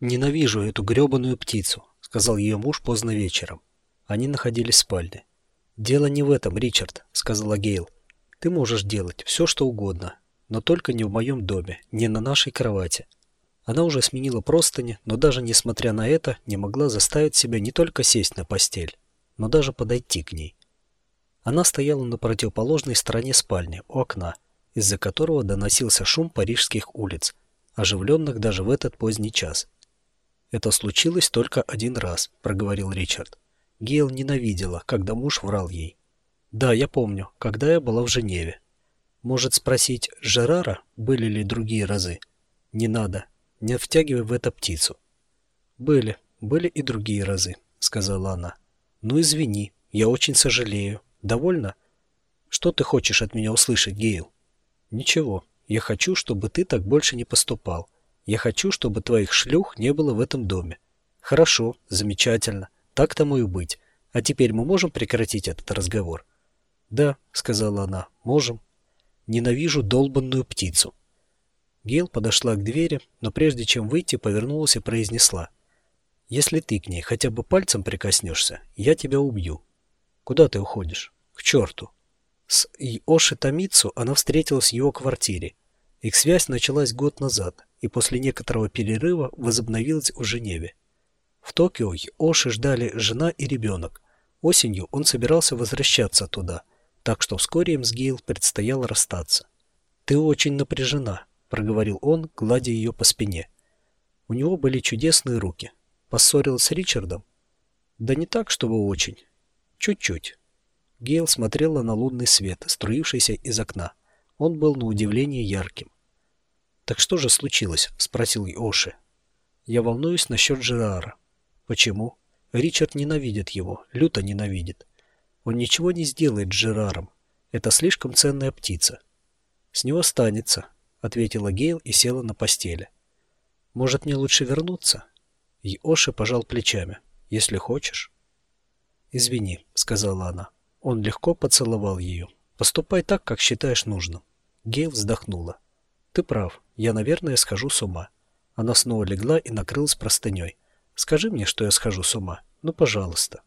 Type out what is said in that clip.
«Ненавижу эту гребаную птицу», — сказал ее муж поздно вечером. Они находились в спальне. «Дело не в этом, Ричард», — сказала Гейл. «Ты можешь делать все, что угодно, но только не в моем доме, не на нашей кровати». Она уже сменила простыни, но даже несмотря на это, не могла заставить себя не только сесть на постель, но даже подойти к ней. Она стояла на противоположной стороне спальни, у окна, из-за которого доносился шум парижских улиц, оживленных даже в этот поздний час. «Это случилось только один раз», — проговорил Ричард. Гейл ненавидела, когда муж врал ей. «Да, я помню, когда я была в Женеве. Может спросить Жерара, были ли другие разы?» «Не надо. Не втягивай в это птицу». «Были, были и другие разы», — сказала она. «Ну, извини, я очень сожалею. Довольно? Что ты хочешь от меня услышать, Гейл?» «Ничего. Я хочу, чтобы ты так больше не поступал. Я хочу, чтобы твоих шлюх не было в этом доме. Хорошо, замечательно. Так тому и быть. А теперь мы можем прекратить этот разговор? Да, сказала она, можем. Ненавижу долбанную птицу. Гейл подошла к двери, но прежде чем выйти, повернулась и произнесла. «Если ты к ней хотя бы пальцем прикоснешься, я тебя убью». «Куда ты уходишь?» «К черту». С Иоши Тамицу она встретилась в его квартире. Их связь началась год назад, и после некоторого перерыва возобновилась в Женеве. В Токио Оши ждали жена и ребенок. Осенью он собирался возвращаться туда, так что вскоре им с Гейл предстояло расстаться. «Ты очень напряжена», — проговорил он, гладя ее по спине. У него были чудесные руки. Поссорилась с Ричардом? Да не так, чтобы очень. Чуть-чуть. Гейл смотрела на лунный свет, струившийся из окна. Он был на удивление ярким. «Так что же случилось?» – спросил Оши. «Я волнуюсь насчет Жерара». «Почему?» «Ричард ненавидит его, люто ненавидит. Он ничего не сделает с Жераром. Это слишком ценная птица». «С него станется», — ответила Гейл и села на постели. «Может, мне лучше вернуться?» И Оши пожал плечами. «Если хочешь». «Извини», — сказала она. Он легко поцеловал ее. «Поступай так, как считаешь нужным». Гейл вздохнула. «Ты прав. Я, наверное, схожу с ума». Она снова легла и накрылась простыней. «Скажи мне, что я схожу с ума. Ну, пожалуйста».